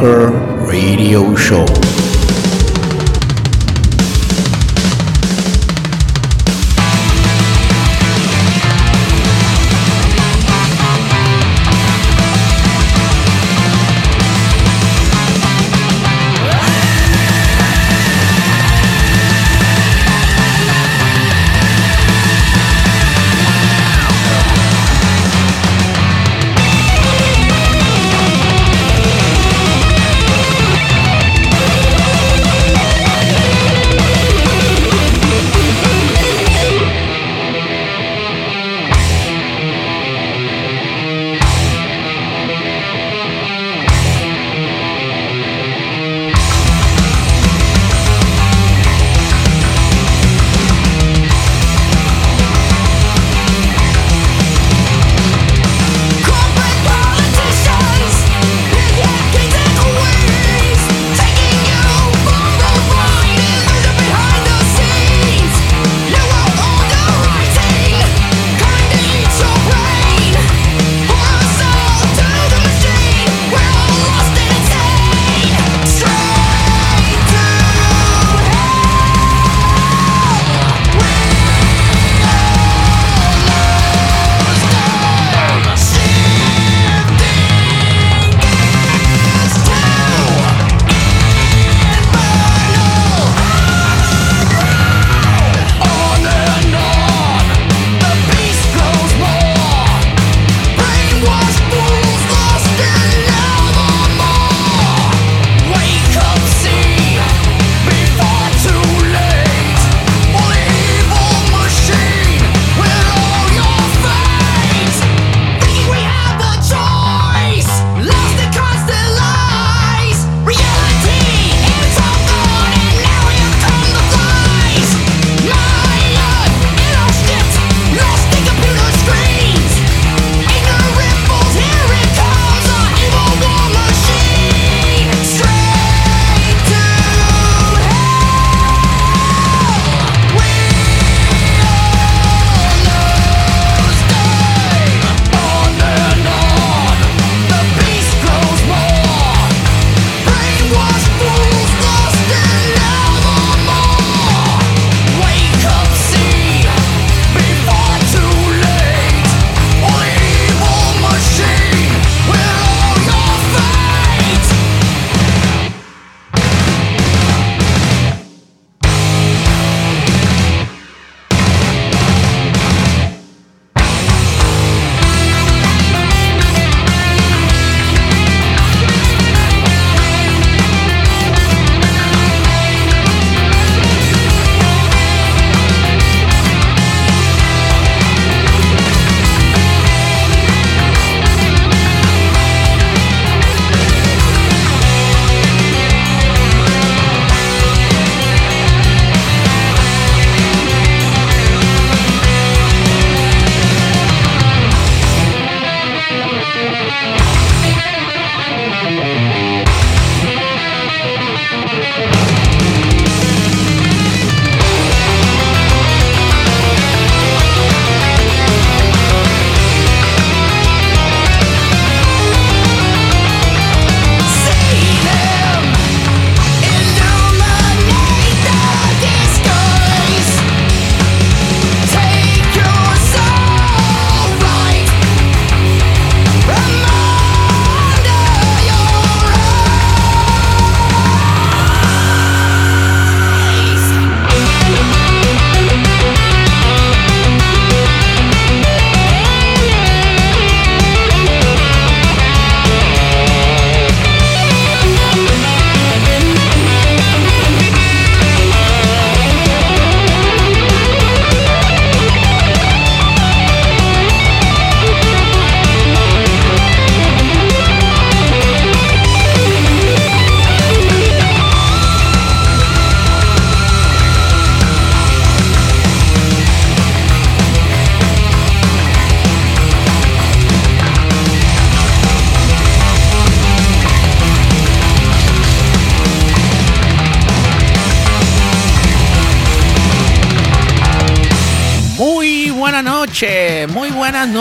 Metal Bunker Radio Show.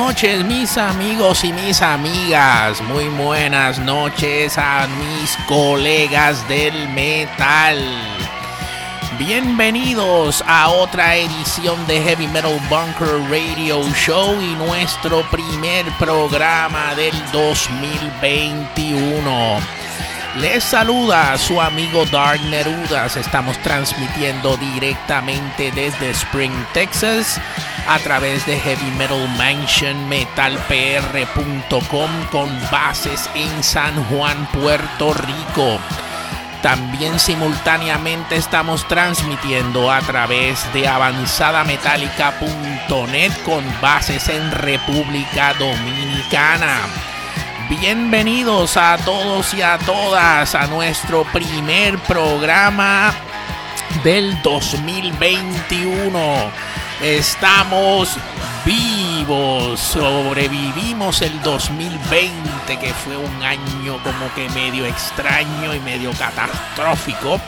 Noches mis amigos y mis amigas, muy buenas noches a mis colegas del metal. Bienvenidos a otra edición de Heavy Metal Bunker Radio Show y nuestro primer programa del 2021. Les saluda su amigo Dark Nerudas. Estamos transmitiendo directamente desde Spring, Texas, a través de Heavy Metal Mansion metalpr.com con bases en San Juan, Puerto Rico. También simultáneamente estamos transmitiendo a través de avanzadametallica.net con bases en República Dominicana. Bienvenidos a todos y a todas a nuestro primer programa del 2021. Estamos vivos, sobrevivimos el 2020 que fue un año como que medio extraño y medio catastrófico.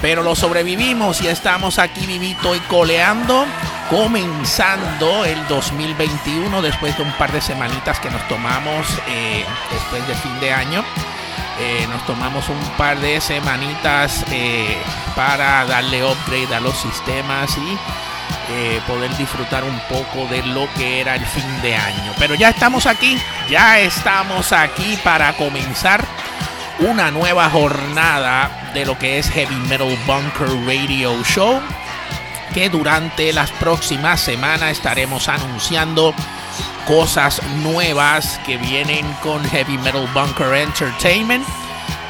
Pero lo sobrevivimos y estamos aquí vivito y coleando comenzando el 2021 después de un par de semanitas que nos tomamos eh, después de fin de año. Eh, nos tomamos un par de semanitas eh, para darle upgrade a los sistemas y poder disfrutar un poco de lo que era el fin de año. Pero ya estamos aquí, ya estamos aquí para comenzar una nueva jornada de lo que es Heavy Metal Bunker Radio Show que durante las próximas semanas estaremos anunciando cosas nuevas que vienen con Heavy Metal Bunker Entertainment,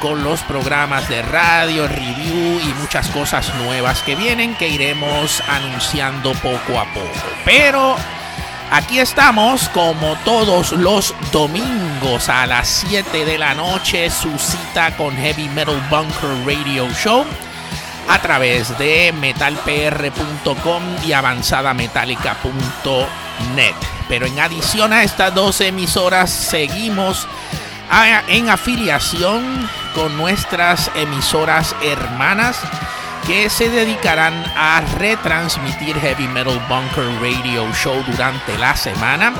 con los programas de radio, review y muchas cosas nuevas que vienen que iremos anunciando poco a poco. Pero aquí estamos como todos los domingos a las 7 de la noche, su cita con Heavy Metal Bunker Radio Show a través de metalpr.com y avanzadametallica.net. Pero en adición a estas dos emisoras, seguimos en afiliación con nuestras emisoras hermanas que se dedicarán a retransmitir Heavy Metal Bunker Radio Show durante la semana.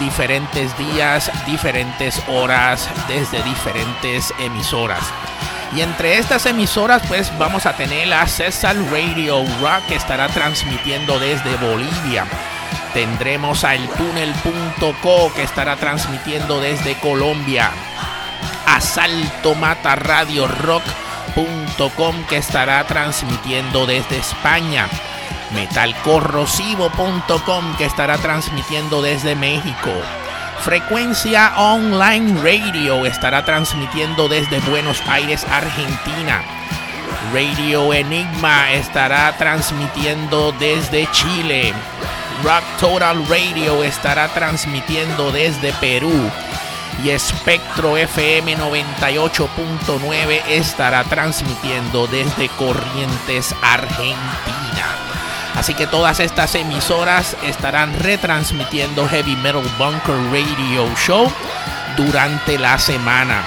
Diferentes días, diferentes horas, desde diferentes emisoras. Y entre estas emisoras, pues vamos a tener la César Radio Rock que estará transmitiendo desde Bolivia. Tendremos a eltúnel.co que estará transmitiendo desde Colombia. Asalto Mata Radio Rock.com que estará transmitiendo desde España. Metalcorrosivo.com que estará transmitiendo desde México. Frecuencia Online Radio estará transmitiendo desde Buenos Aires, Argentina. Radio Enigma estará transmitiendo desde Chile. Rock Total Radio estará transmitiendo desde Perú. Y Espectro FM 98.9 estará transmitiendo desde Corrientes, Argentina. Así que todas estas emisoras estarán retransmitiendo Heavy Metal Bunker Radio Show durante la semana.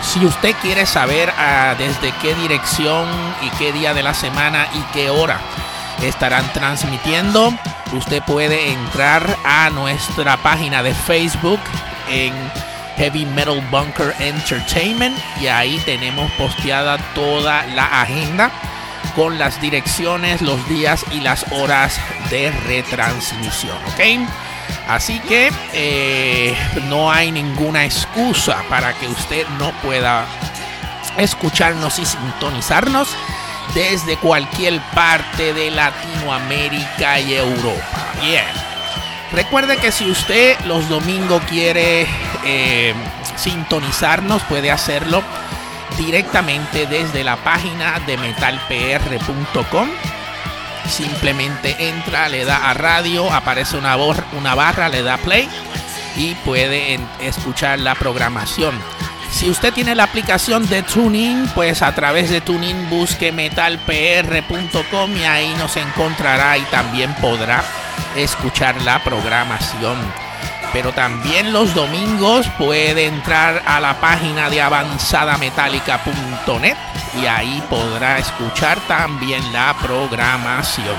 Si usted quiere saber ah, desde qué dirección y qué día de la semana y qué hora estarán transmitiendo, usted puede entrar a nuestra página de Facebook en Heavy Metal Bunker Entertainment y ahí tenemos posteada toda la agenda con las direcciones, los días y las horas de retransmisión. ¿Ok? Así que eh, no hay ninguna excusa para que usted no pueda escucharnos y sintonizarnos desde cualquier parte de Latinoamérica y Europa. Bien. Recuerde que si usted los domingos quiere eh, sintonizarnos, puede hacerlo directamente desde la página de metalpr.com. Simplemente entra, le da a radio, aparece una, una barra, le da play y puede escuchar la programación. Si usted tiene la aplicación de Tuning, pues a través de Tuning busque metalpr.com y ahí nos encontrará y también podrá escuchar la programación pero también los domingos puede entrar a la página de avanzadametallica.net y ahí podrá escuchar también la programación.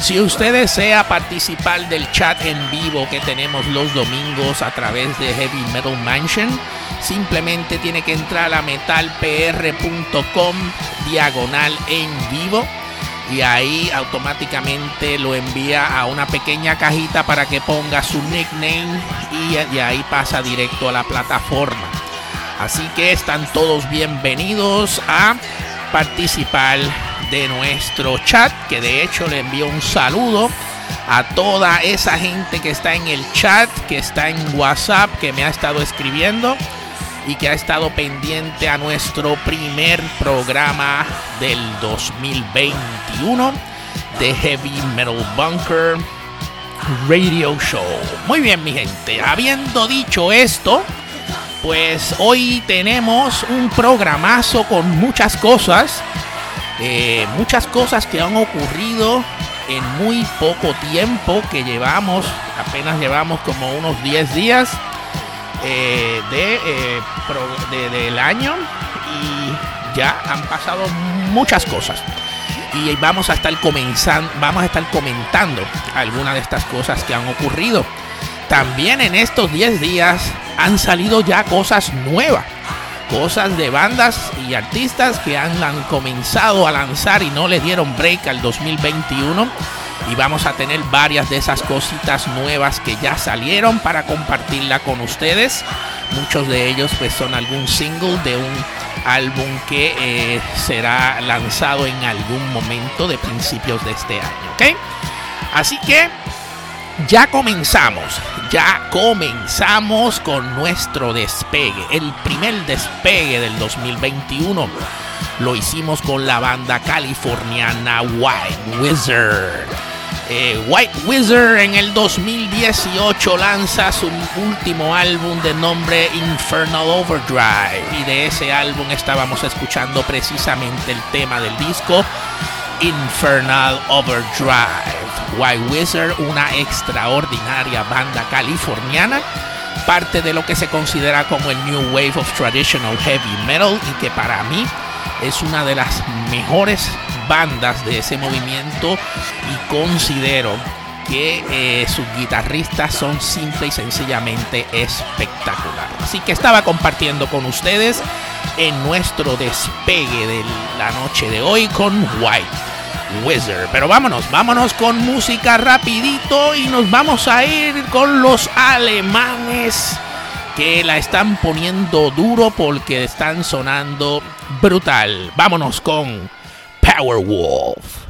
Si usted desea participar del chat en vivo que tenemos los domingos a través de Heavy Metal Mansion, simplemente tiene que entrar a metalpr.com diagonal en vivo y ahí automáticamente lo envía a una pequeña cajita para que ponga su nickname y ahí pasa directo a la plataforma. Así que están todos bienvenidos a participar de nuestro chat, que de hecho le envío un saludo a toda esa gente que está en el chat, que está en WhatsApp, que me ha estado escribiendo y que ha estado pendiente a nuestro primer programa del 2021 de Heavy Metal Bunker Radio Show. Muy bien, mi gente. Habiendo dicho esto, pues hoy tenemos un programazo con muchas cosas. Eh, muchas cosas que han ocurrido en muy poco tiempo que llevamos, apenas llevamos como unos 10 días eh, de, eh, del año y ya han pasado muchas cosas. Y vamos a estar comenzando, vamos a estar comentando algunas de estas cosas que han ocurrido. También en estos 10 días han salido ya cosas nuevas. Cosas de bandas y artistas que han, han comenzado a lanzar y no le dieron break al 2021 y vamos a tener varias de esas cositas nuevas que ya salieron para compartirla con ustedes. Muchos de ellos pues son algún single de un álbum que eh, será lanzado en algún momento de principios de este año. Así que ya comenzamos, ya comenzamos con nuestro despegue, el primer despegue del 2021. Lo hicimos con la banda californiana White Wizard. Eh, White Wizard en el 2018 lanza su último álbum de nombre Infernal Overdrive y de ese álbum estábamos escuchando precisamente el tema del disco Infernal Overdrive. White Wizard, una extraordinaria banda californiana, parte de lo que se considera como el New Wave of Traditional Heavy Metal y que para mí es una de las mejores bandas de ese movimiento y considero que eh, sus guitarristas son simple y sencillamente espectaculares. Así que estaba compartiendo con ustedes en nuestro despegue de la noche de hoy con White Wizard. Pero vámonos, vámonos con música rapidito y nos vamos a ir con los alemanes que la están poniendo duro porque están sonando brutal. Vámonos con Powerwolf.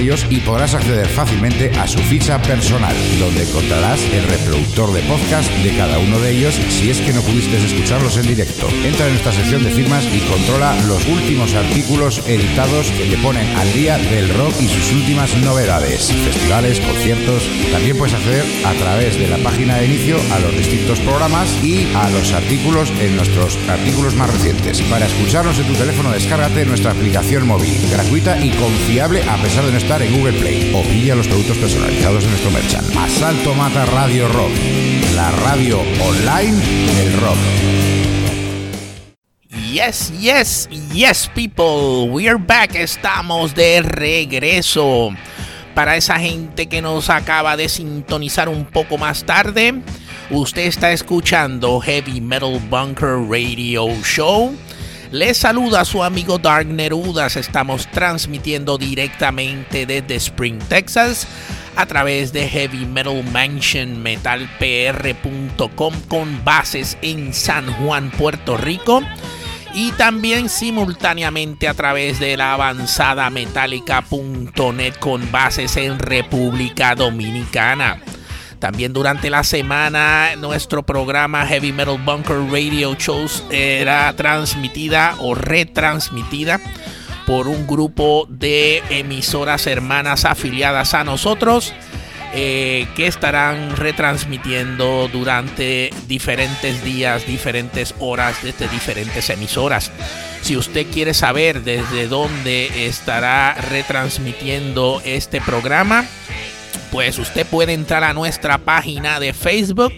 Y podrás acceder fácilmente su ficha personal, donde encontrarás el reproductor de podcast de cada uno de ellos si es que no pudiste escucharlos en directo. Entra en nuestra sección de firmas y controla los últimos artículos editados que te ponen al día del rock y sus últimas novedades, festivales, conciertos. También puedes acceder a través de la página de inicio a los distintos programas y a los artículos en nuestros artículos más recientes. Para escucharnos en tu teléfono, descárgate nuestra aplicación móvil, gratuita y confiable a pesar de no estar en Google Play. O pilla los productos de nuestro merchant. Asalto Mata Radio Rock, la radio online del rock. Yes, yes, yes, people. We're back. Estamos de regreso. Para esa gente que nos acaba de sintonizar un poco más tarde, usted está escuchando Heavy Metal Bunker Radio Show. Les saluda su amigo Dark Nerudas. Estamos transmitiendo directamente desde Spring, Texas, a través de Heavy Metal Mansion metalpr.com con bases en San Juan, Puerto Rico y también simultáneamente a través de la avanzada metálica.net con bases en República Dominicana. También durante la semana nuestro programa Heavy Metal Bunker Radio Shows era transmitida o retransmitida por un grupo de emisoras hermanas afiliadas a nosotros eh, que estarán retransmitiendo durante diferentes días, diferentes horas desde diferentes emisoras. Si usted quiere saber desde dónde estará retransmitiendo este programa, pues usted puede entrar a nuestra página de Facebook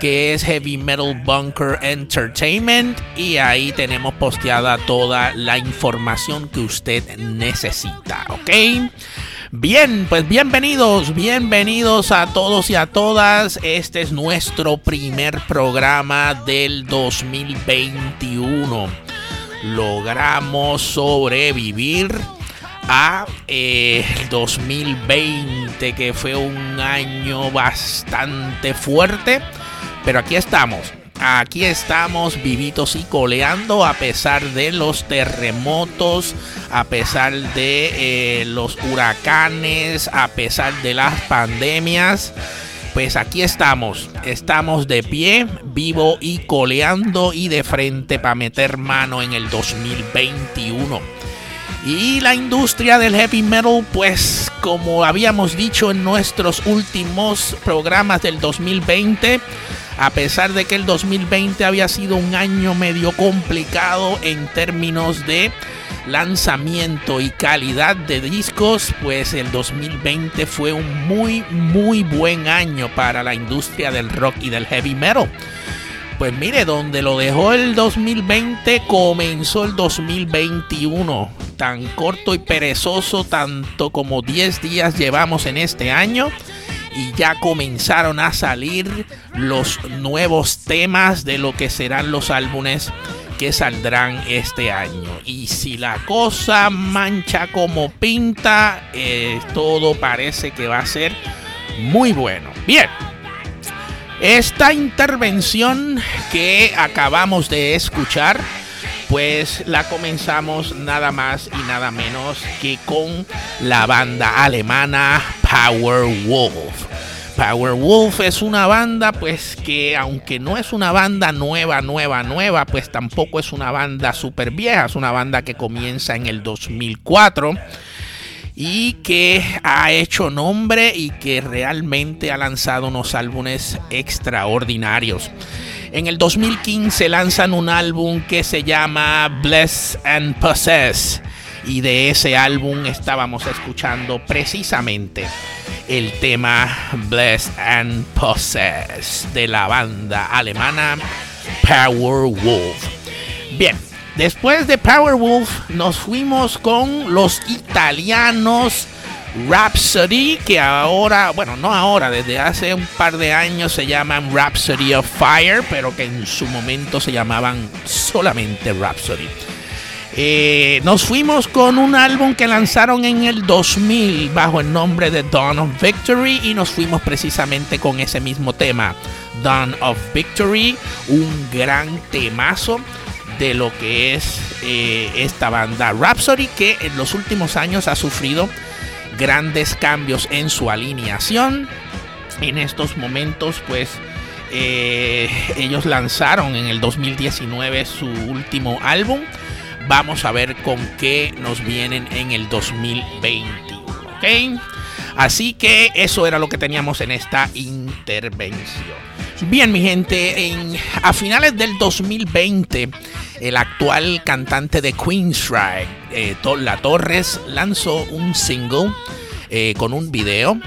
que es Heavy Metal Bunker Entertainment y ahí tenemos posteada toda la información que usted necesita, ¿ok? Bien, pues bienvenidos, bienvenidos a todos y a todas. Este es nuestro primer programa del 2021. Logramos sobrevivir a eh, 2020, que fue un año bastante fuerte. Pero aquí estamos, aquí estamos vivitos y coleando a pesar de los terremotos, a pesar de eh, los huracanes, a pesar de las pandemias. Pues aquí estamos, estamos de pie, vivo y coleando y de frente para meter mano en el 2021. Y la industria del heavy metal, pues como habíamos dicho en nuestros últimos programas del 2020, a pesar de que el 2020 había sido un año medio complicado en términos de lanzamiento y calidad de discos, pues el 2020 fue un muy muy buen año para la industria del rock y del heavy metal. Pues mire, donde lo dejó el 2020 comenzó el 2021. Tan corto y perezoso, tanto como 10 días llevamos en este año y ya comenzaron a salir los nuevos temas de lo que serán los álbumes que saldrán este año. Y si la cosa mancha como pinta, eh, todo parece que va a ser muy bueno. Bien. Esta intervención que acabamos de escuchar, pues la comenzamos nada más y nada menos que con la banda alemana Power Wolf. Powerwolf es una banda pues que aunque no es una banda nueva, nueva, nueva, pues tampoco es una banda súper vieja, es una banda que comienza en el 2004 y que ha hecho nombre y que realmente ha lanzado unos álbumes extraordinarios. En el 2015 lanzan un álbum que se llama Bless and Possess y de ese álbum estábamos escuchando precisamente el tema Bless and Possess de la banda alemana Powerwolf. Bien, después de Powerwolf nos fuimos con los italianos Rhapsody, que ahora, bueno, no ahora, desde hace un par de años se llaman Rhapsody of Fire, pero que en su momento se llamaban solamente Rhapsody. Eh, nos fuimos con un álbum que lanzaron en el 2000 bajo el nombre de Dawn of Victory y nos fuimos precisamente con ese mismo tema, Dawn of Victory, un gran temazo de lo que es eh, esta banda Rhapsody que en los últimos años ha sufrido grandes cambios en su alineación. En estos momentos pues eh, ellos lanzaron en el 2019 su último álbum Vamos a ver con qué nos vienen en el 2021. ¿Ok? Así que eso era lo que teníamos en esta intervención. Bien, mi gente, en, a finales del 2020, el actual cantante de Queensryche, eh, La Torres, lanzó un single eh, con un video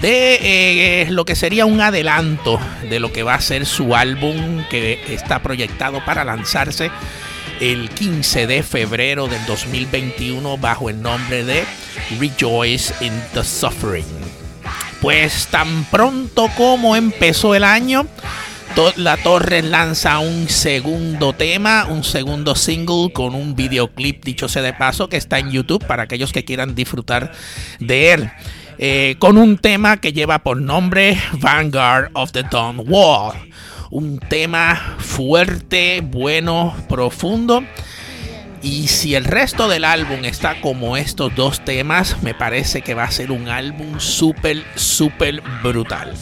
de eh, lo que sería un adelanto de lo que va a ser su álbum que está proyectado para lanzarse el 15 de febrero del 2021 bajo el nombre de Rejoice in the Suffering. Pues tan pronto como empezó el año, la Torre lanza un segundo tema, un segundo single con un videoclip, dicho sea de paso, que está en YouTube para aquellos que quieran disfrutar de él. Eh, con un tema que lleva por nombre Vanguard of the Dawn Wall un tema fuerte, bueno, profundo. Y si el resto del álbum está como estos dos temas, me parece que va a ser un álbum súper, súper brutal.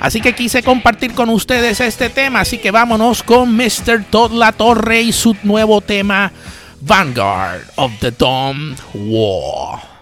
Así que quise compartir con ustedes este tema, así que vámonos con Mr. Todd La Torre y su nuevo tema Vanguard of the Dawn War.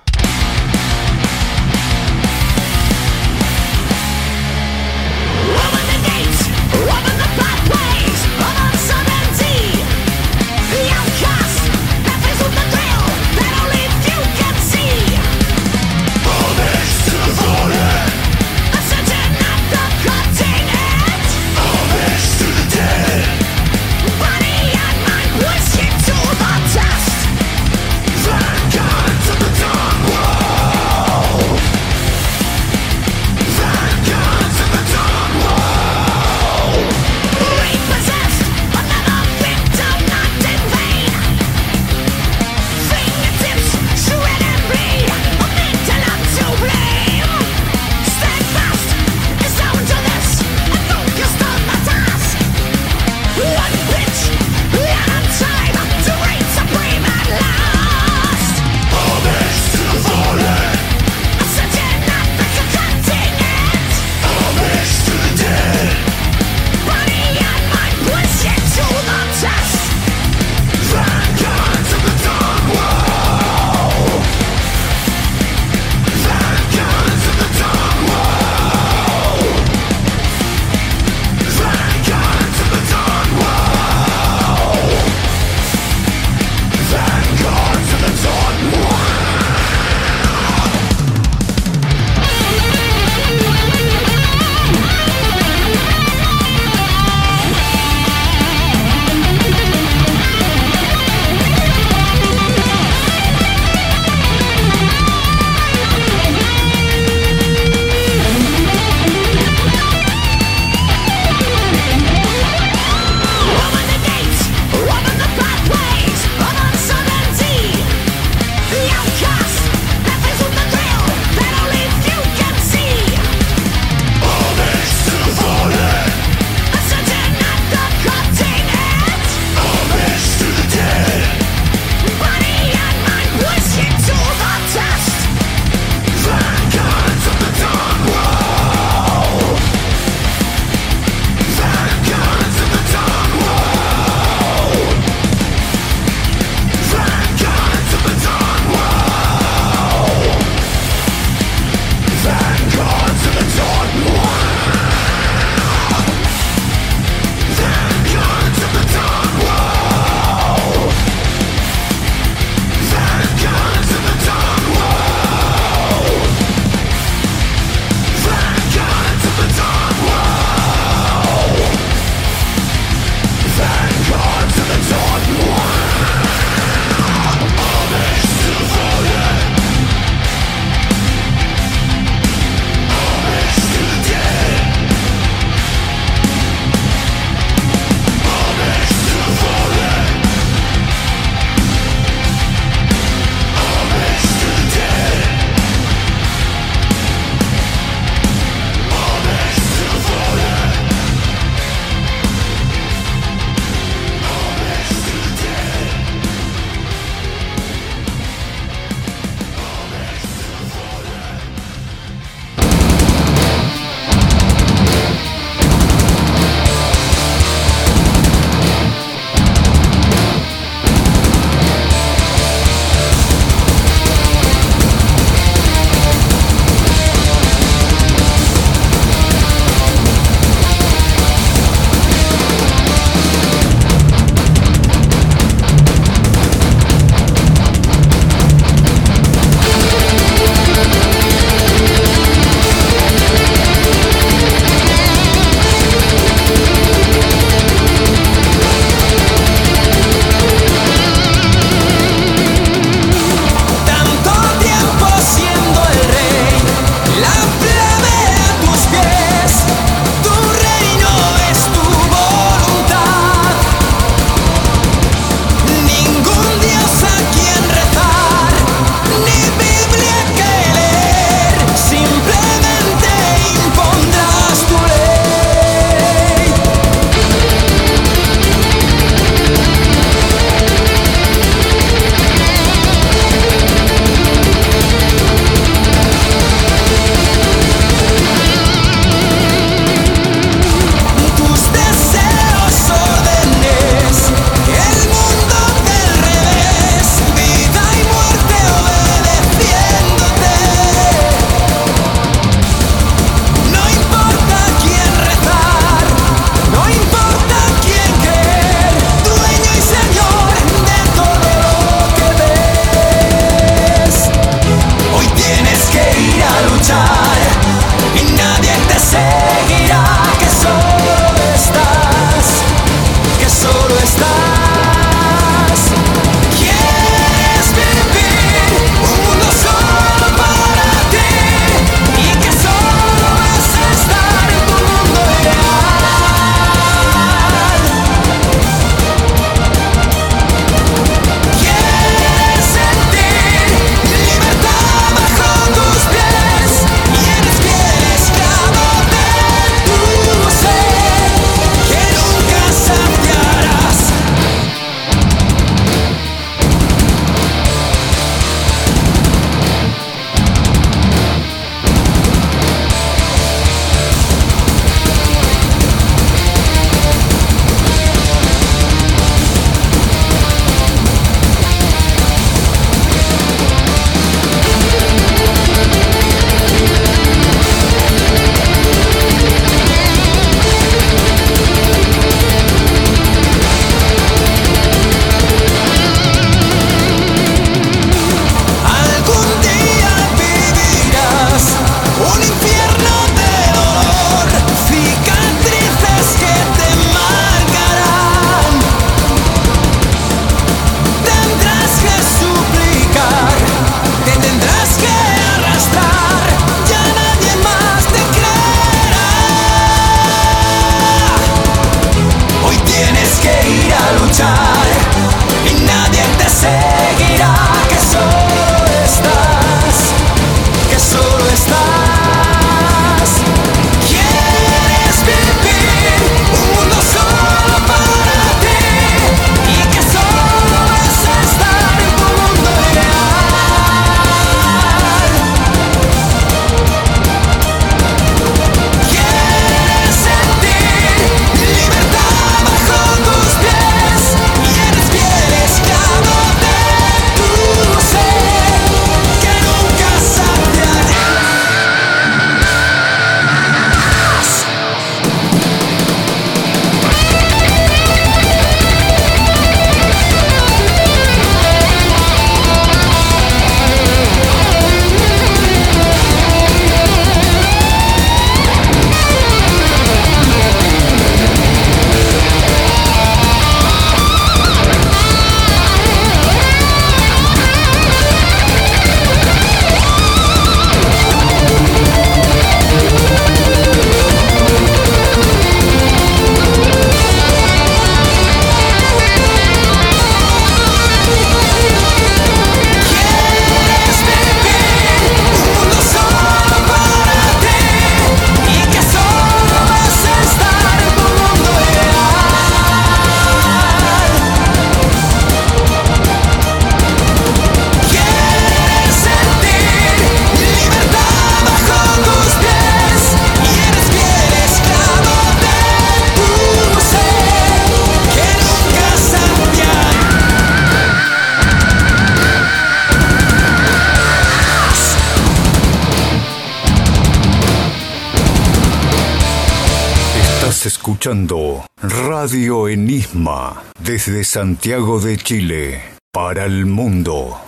Desde Santiago de Chile para el mundo.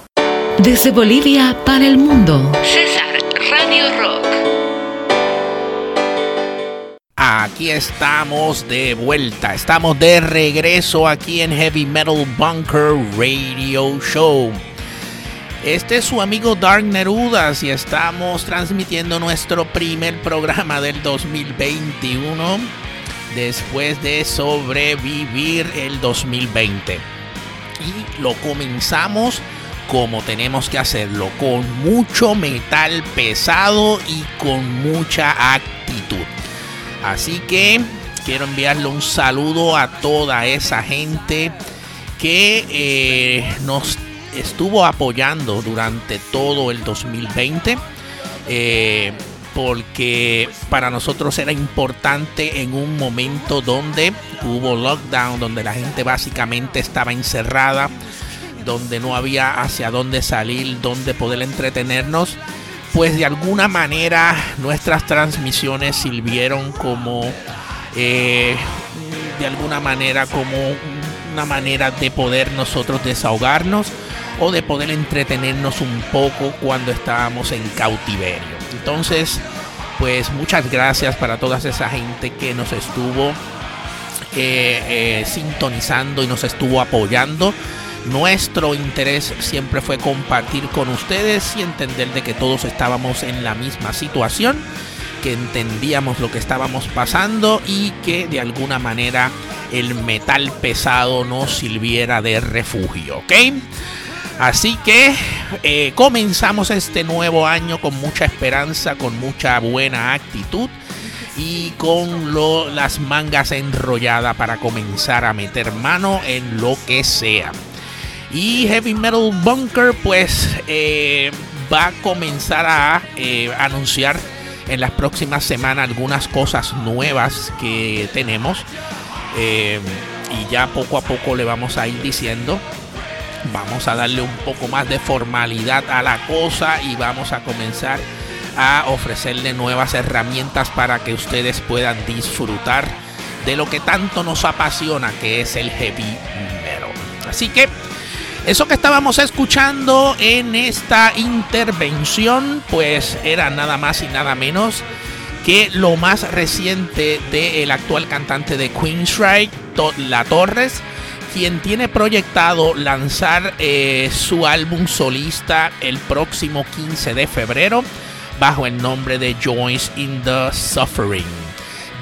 Desde Bolivia para el mundo. César Radio Rock. Aquí estamos de vuelta, estamos de regreso aquí en Heavy Metal Bunker Radio Show. Este es su amigo Dark Nerudas y estamos transmitiendo nuestro primer programa del 2021 después de sobrevivir el 2020. Y lo comenzamos como tenemos que hacerlo, con mucho metal pesado y con mucha actitud. Así que quiero enviarle un saludo a toda esa gente que eh, nos estuvo apoyando durante todo el 2020. Eh, porque para nosotros era importante en un momento donde hubo lockdown, donde la gente básicamente estaba encerrada, donde no había hacia dónde salir, donde poder entretenernos, pues de alguna manera nuestras transmisiones sirvieron como, eh, de alguna manera como una manera de poder nosotros desahogarnos o de poder entretenernos un poco cuando estábamos en cautiverio. Entonces, pues muchas gracias para toda esa gente que nos estuvo eh, eh, sintonizando y nos estuvo apoyando. Nuestro interés siempre fue compartir con ustedes y entender de que todos estábamos en la misma situación, que entendíamos lo que estábamos pasando y que de alguna manera el metal pesado nos sirviera de refugio, ¿ok? Así que eh, comenzamos este nuevo año con mucha esperanza, con mucha buena actitud y con las mangas enrolladas para comenzar a meter mano en lo que sea. Y Heavy Metal Bunker pues eh, va a comenzar a eh, anunciar en las próximas semanas algunas cosas nuevas que tenemos. y ya poco a poco le vamos a ir diciendo vamos a darle un poco más de formalidad a la cosa y vamos a comenzar a ofrecerle nuevas herramientas para que ustedes puedan disfrutar de lo que tanto nos apasiona que es el heavy metal. Así que eso que estábamos escuchando en esta intervención pues era nada más y nada menos que lo más reciente del actual cantante de Queensryche, La Torres quien tiene proyectado lanzar eh, su álbum solista el próximo 15 de febrero bajo el nombre de Joins in the Suffering.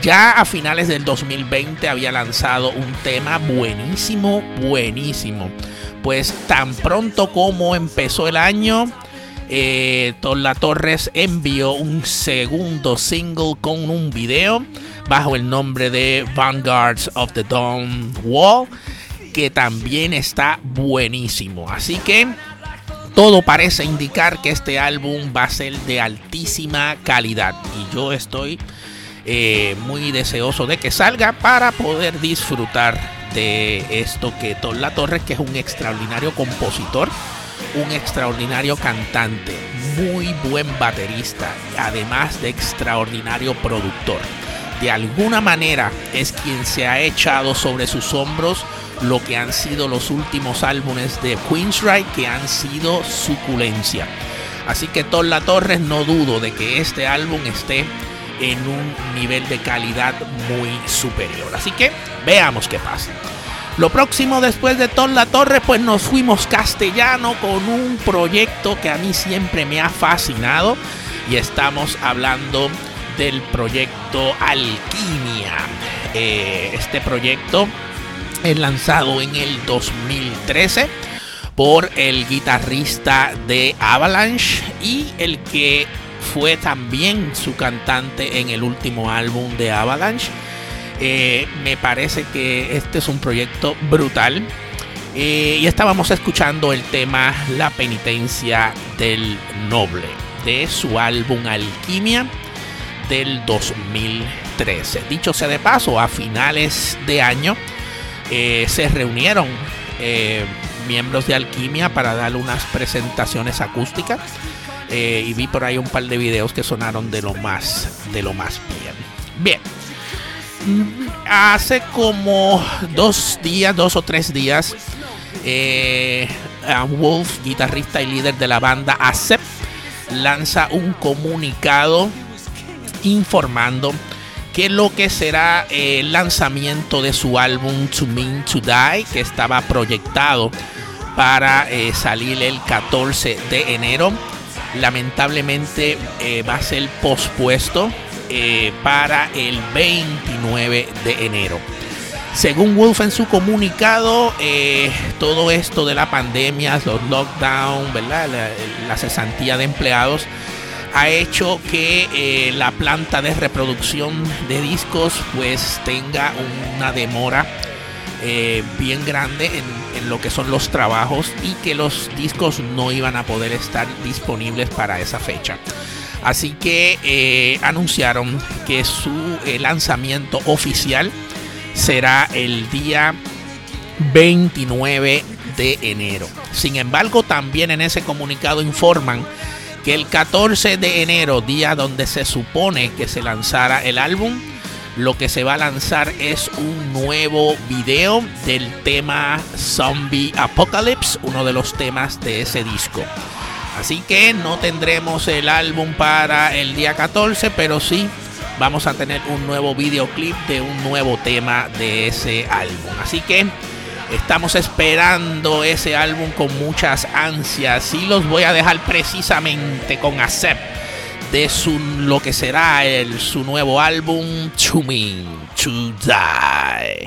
Ya a finales del 2020 había lanzado un tema buenísimo, buenísimo. Pues tan pronto como empezó el año, eh, La Torres envió un segundo single con un video bajo el nombre de Vanguards of the Dawn Wall que también está buenísimo. Así que todo parece indicar que este álbum va a ser de altísima calidad. Y yo estoy eh, muy deseoso de que salga para poder disfrutar de esto que Tom La Torre, que es un extraordinario compositor, un extraordinario cantante, muy buen baterista, además de extraordinario productor. De alguna manera es quien se ha echado sobre sus hombros lo que han sido los últimos álbumes de Queensryche que han sido suculencia. Así que Tom La Torres no dudo de que este álbum esté en un nivel de calidad muy superior. Así que veamos qué pasa. Lo próximo después de Tom La Torre, pues nos fuimos castellano con un proyecto que a mí siempre me ha fascinado. Y estamos hablando del proyecto Alquimia. Eh, este proyecto es lanzado en el 2013 por el guitarrista de Avalanche y el que fue también su cantante en el último álbum de Avalanche. Eh, me parece que este es un proyecto brutal. Eh, y estábamos escuchando el tema La penitencia del noble de su álbum Alquimia del 2013. Dicho sea de paso, a finales de año eh, se reunieron eh, miembros de Alquimia para dar unas presentaciones acústicas eh, y vi por ahí un par de videos que sonaron de lo más de lo más bien. Bien. hace como dos días, dos o tres días, Wolf, guitarrista y líder de la banda ACEP, lanza un comunicado informando que lo que será el lanzamiento de su álbum To Mean To Die, que estaba proyectado para eh, salir el 14 de enero, lamentablemente eh, va a ser pospuesto eh, para el 29 de enero. Según Wolf en su comunicado, todo esto de la pandemia, los lockdowns, ¿verdad? la cesantía de empleados, ha hecho que eh, la planta de reproducción de discos pues tenga una demora eh, bien grande en, lo que son los trabajos y que los discos no iban a poder estar disponibles para esa fecha. Así que eh, anunciaron que su lanzamiento oficial será el día 29 de enero. Sin embargo, también en ese comunicado informan que el 14 de enero, día donde se supone que se lanzara el álbum, lo que se va a lanzar es un nuevo video del tema Zombie Apocalypse, uno de los temas de ese disco. Así que no tendremos el álbum para el día 14, pero sí vamos a tener un nuevo videoclip de un nuevo tema de ese álbum. Así que Estamos esperando ese álbum con muchas ansias y los voy a dejar precisamente con Acep de su, lo que será el, su nuevo álbum To Me To Die.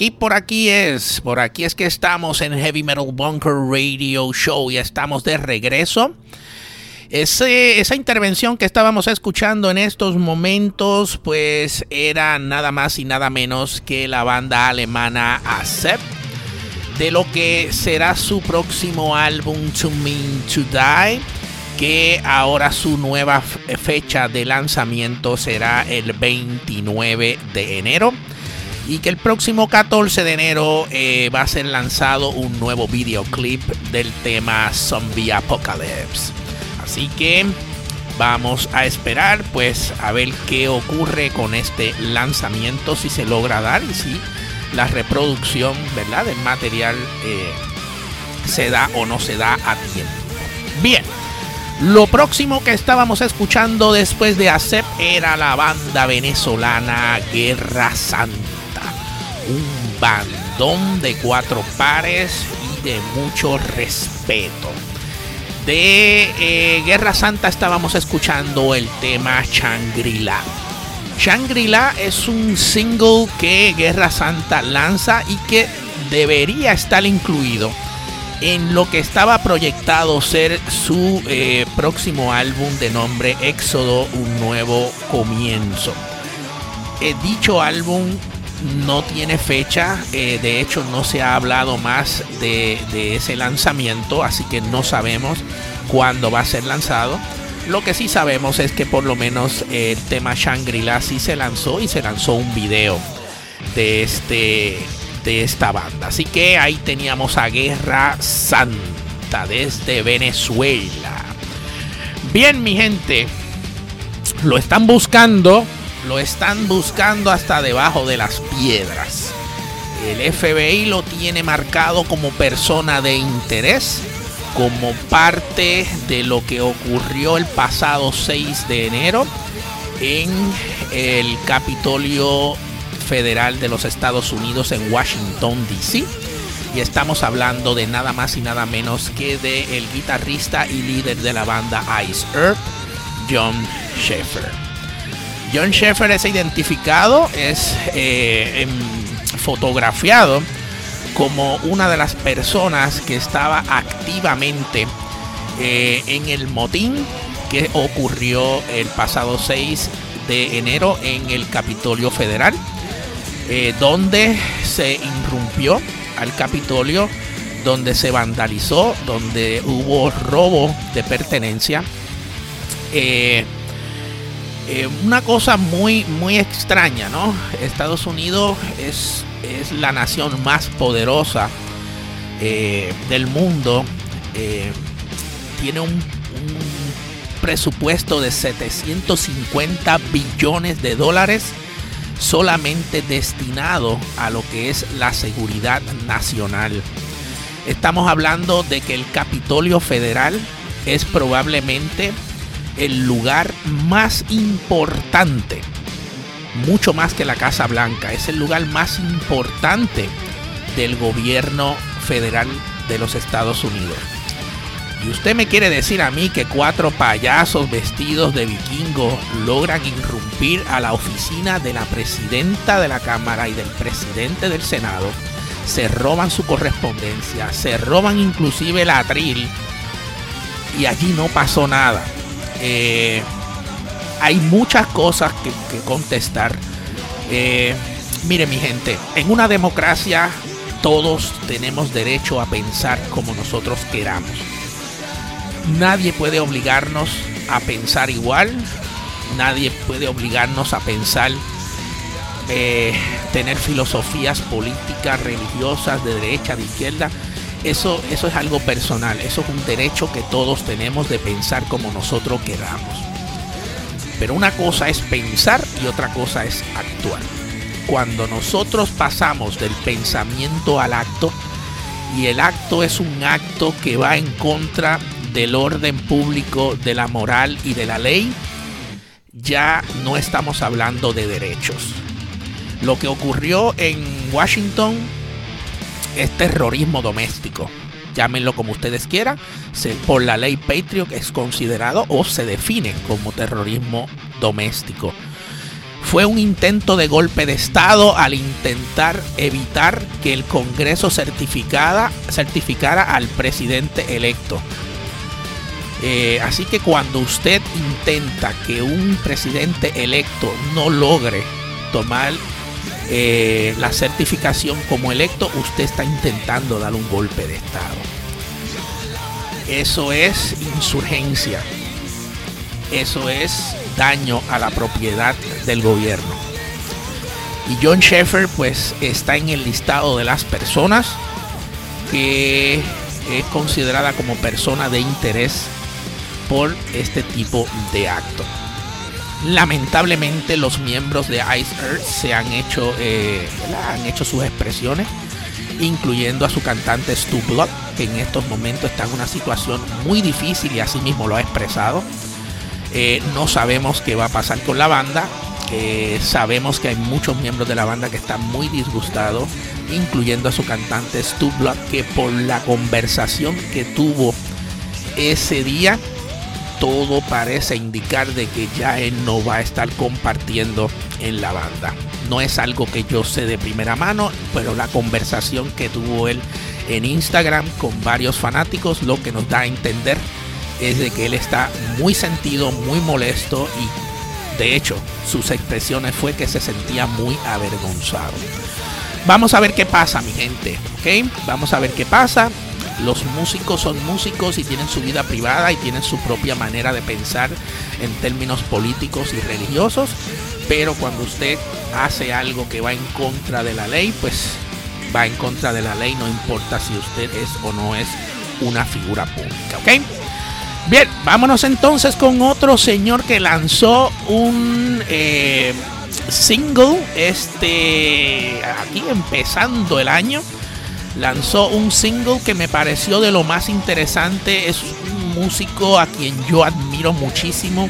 Aquí, por aquí es, por aquí es que estamos en Heavy Metal Bunker Radio Show y estamos de regreso. esa intervención que estábamos escuchando en estos momentos, pues era nada más y nada menos que la banda alemana Accept, de lo que será su próximo álbum To Mean to Die, que ahora su nueva fecha de lanzamiento será el 29 de enero y que el próximo 14 de enero eh, va a ser lanzado un nuevo videoclip del tema Zombie Apocalypse. Así que vamos a esperar pues a ver qué ocurre con este lanzamiento, si se logra dar y si la reproducción ¿verdad? del material eh, se da o no se da a tiempo. Bien. Lo próximo que estábamos escuchando después de ACEP era la banda venezolana Guerra Santa un bandón de cuatro pares y de mucho respeto. De eh, Guerra Santa estábamos escuchando el tema Shangri-La. Shangri-La es un single que Guerra Santa lanza y que debería estar incluido en lo que estaba proyectado ser su eh, próximo álbum de nombre Éxodo, un nuevo comienzo. Eh, dicho álbum no tiene fecha, eh, de hecho no se ha hablado más de, ese lanzamiento, así que no sabemos cuándo va a ser lanzado. Lo que sí sabemos es que por lo menos el tema Shangri-La sí se lanzó y se lanzó un video de, este, de esta banda. Así que ahí teníamos a Guerra Santa desde Venezuela. Bien, mi gente, lo están buscando lo están buscando hasta debajo de las piedras. El FBI lo tiene marcado como persona de interés, como parte de lo que ocurrió el pasado 6 de enero en el Capitolio Federal de los Estados Unidos en Washington, D.C. Y estamos hablando de nada más y nada menos que de el guitarrista y líder de la banda Ice Earth, John Schaefer. John Sheffer es identificado, es eh, fotografiado como una de las personas que estaba activamente eh, en el motín que ocurrió el pasado 6 de enero en el Capitolio Federal, eh, donde se irrumpió al Capitolio, donde se vandalizó, donde hubo robo de pertenencia. Una cosa muy, muy extraña, ¿no? Estados Unidos es, es la nación más poderosa eh, del mundo. Eh, tiene un, presupuesto de 750 billones de dólares solamente destinado a lo que es la seguridad nacional. Estamos hablando de que el Capitolio Federal es probablemente el lugar más importante, mucho más que la Casa Blanca, es el lugar más importante del gobierno federal de los Estados Unidos. Y usted me quiere decir a mí que cuatro payasos vestidos de vikingo logran irrumpir a la oficina de la presidenta de la Cámara y del presidente del Senado, se roban su correspondencia, se roban inclusive el atril y allí no pasó nada. Eh, hay muchas cosas que, contestar. Eh, mire mi gente, en una democracia todos tenemos derecho a pensar como nosotros queramos. Nadie puede obligarnos a pensar igual. Nadie puede obligarnos a pensar, eh, tener filosofías políticas, religiosas, de derecha, de izquierda eso, eso es algo personal, eso es un derecho que todos tenemos de pensar como nosotros queramos. Pero una cosa es pensar y otra cosa es actuar. Cuando nosotros pasamos del pensamiento al acto, y el acto es un acto que va en contra del orden público, de la moral y de la ley, ya no estamos hablando de derechos. Lo que ocurrió en Washington es terrorismo doméstico. Llámenlo como ustedes quieran. por la ley Patriot es considerado o se define como terrorismo doméstico. Fue un intento de golpe de Estado al intentar evitar que el Congreso certificara, certificara al presidente electo. Eh, así que cuando usted intenta que un presidente electo no logre tomar eh, la certificación como electo, usted está intentando dar un golpe de Estado. Eso es insurgencia. Eso es daño a la propiedad del gobierno. Y John Sheffer pues está en el listado de las personas que es considerada como persona de interés por este tipo de acto. Lamentablemente los miembros de Ice Earth se han hecho, eh, han hecho sus expresiones, incluyendo a su cantante Stu Blood, que en estos momentos está en una situación muy difícil y así mismo lo ha expresado. Eh, no sabemos qué va a pasar con la banda. Eh, sabemos que hay muchos miembros de la banda que están muy disgustados, incluyendo a su cantante Stu Blood, que por la conversación que tuvo ese día todo parece indicar de que ya él no va a estar compartiendo en la banda. No es algo que yo sé de primera mano, pero la conversación que tuvo él en Instagram con varios fanáticos lo que nos da a entender es de que él está muy sentido, muy molesto y de hecho sus expresiones fue que se sentía muy avergonzado. Vamos a ver qué pasa, mi gente. Vamos a ver qué pasa. Los músicos son músicos y tienen su vida privada y tienen su propia manera de pensar en términos políticos y religiosos. Pero cuando usted hace algo que va en contra de la ley, pues va en contra de la ley, no importa si usted es o no es una figura pública, ¿ok? Bien, vámonos entonces con otro señor que lanzó un eh, single, este, aquí empezando el año lanzó un single que me pareció de lo más interesante. Es un músico a quien yo admiro muchísimo.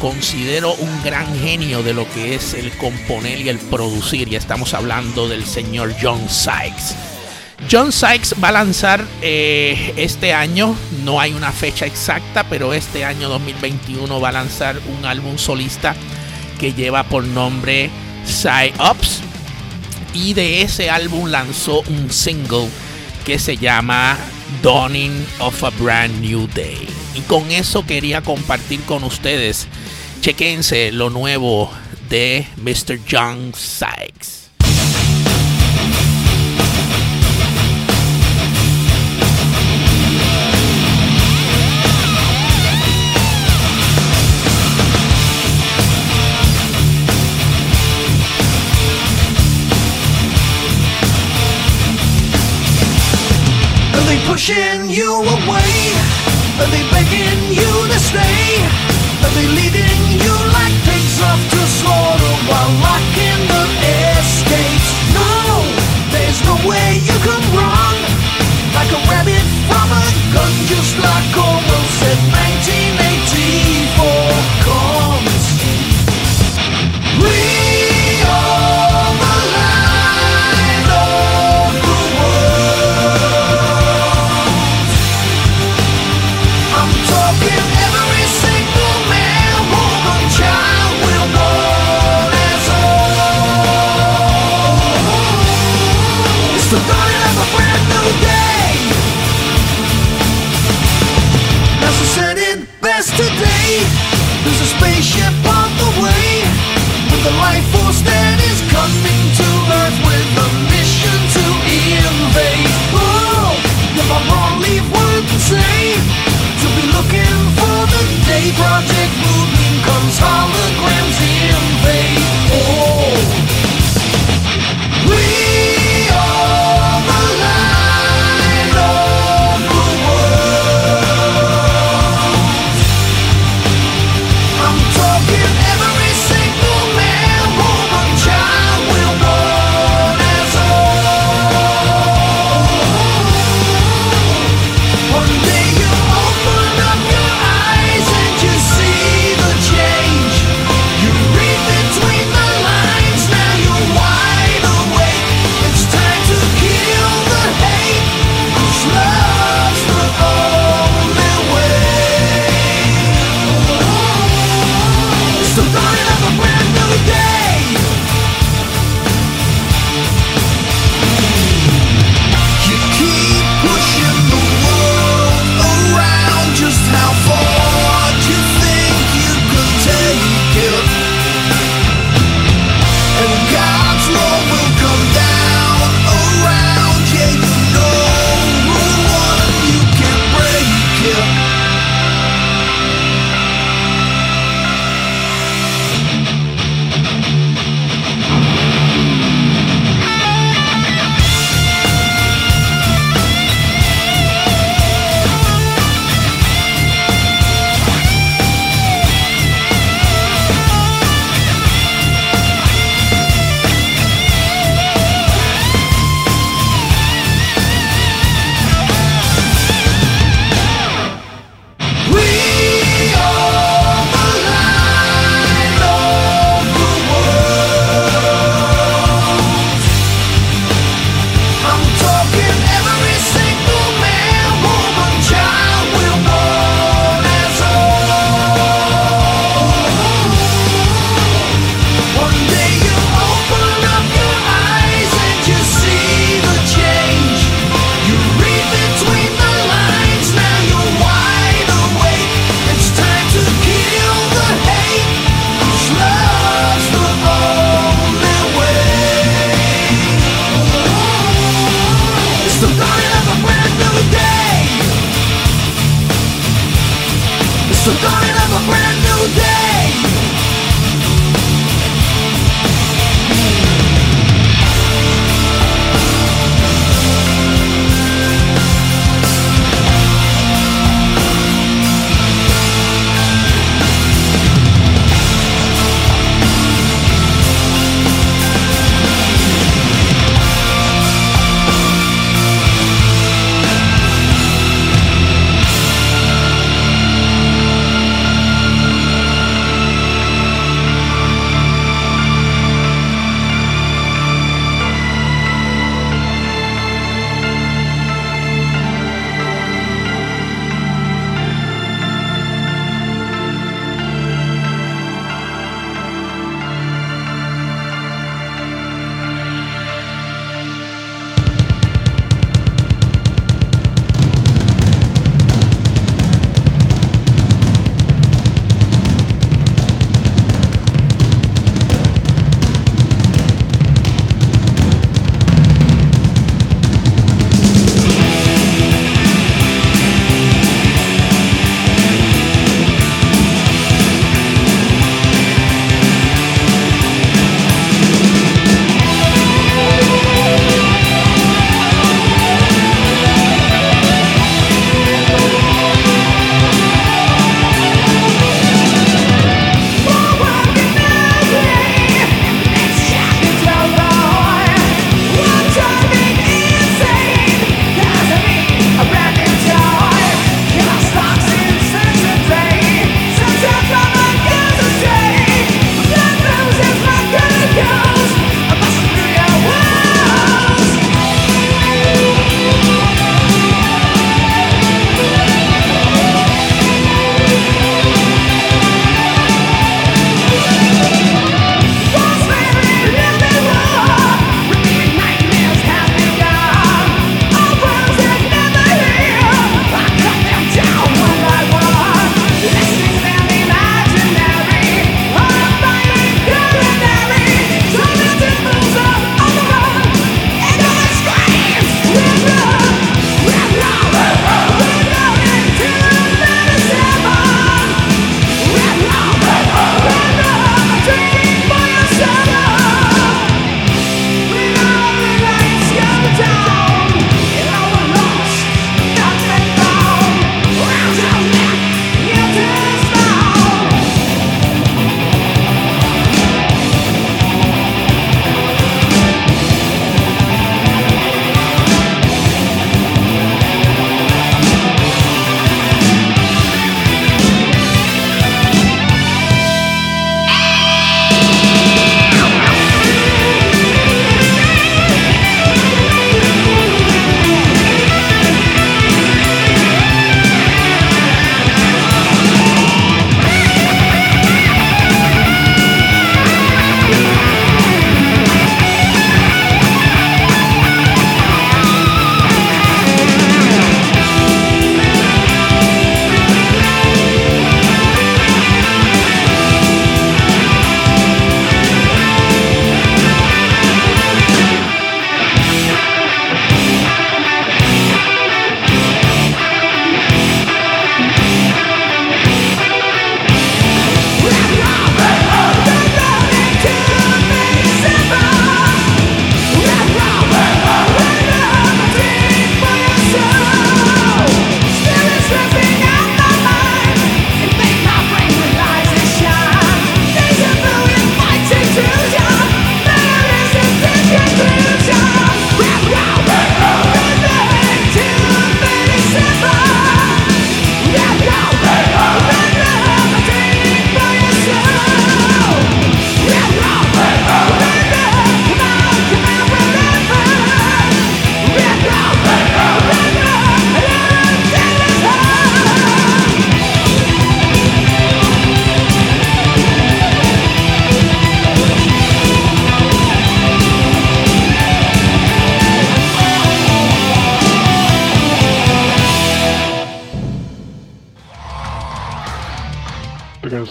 Considero un gran genio de lo que es el componer y el producir. Y estamos hablando del señor John Sykes. John Sykes va a lanzar eh, este año, no hay una fecha exacta, pero este año 2021 va a lanzar un álbum solista que lleva por nombre Psy Ups y de ese álbum lanzó un single que se llama Dawning of a Brand New Day. Y con eso quería compartir con ustedes. Chequense lo nuevo de Mr. John Sykes. Pushing you away? Are they begging you to stay? Are they leading you like pigs off to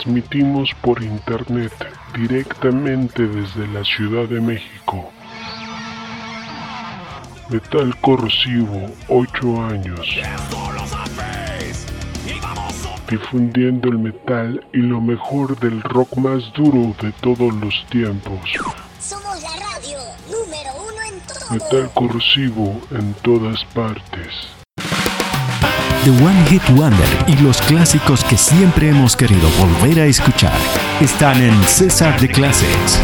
transmitimos por internet directamente desde la Ciudad de México. Metal Corrosivo, 8 años. Difundiendo el metal y lo mejor del rock más duro de todos los tiempos. Somos la radio número uno en todo. Metal Corrosivo en todas partes. The One Hit Wonder y los clásicos que siempre hemos querido volver a escuchar están en César de Classics.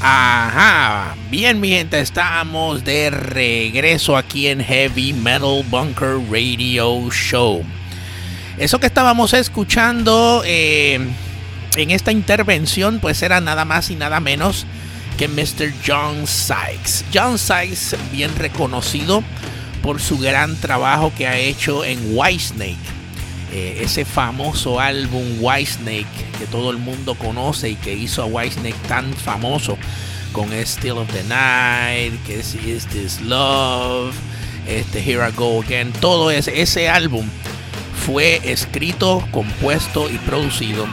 Ajá, bien mi gente, estamos de regreso aquí en Heavy Metal Bunker Radio Show. Eso que estábamos escuchando eh, en esta intervención pues era nada más y nada menos que Mr. John Sykes. John Sykes bien reconocido por su gran trabajo que ha hecho en Whitesnake. Eh, ese famoso álbum Whitesnake que todo el mundo conoce y que hizo a Whitesnake tan famoso con Still of the Night, que es Is This Love, este Here I Go Again, todo ese, ese álbum fue escrito, compuesto y producido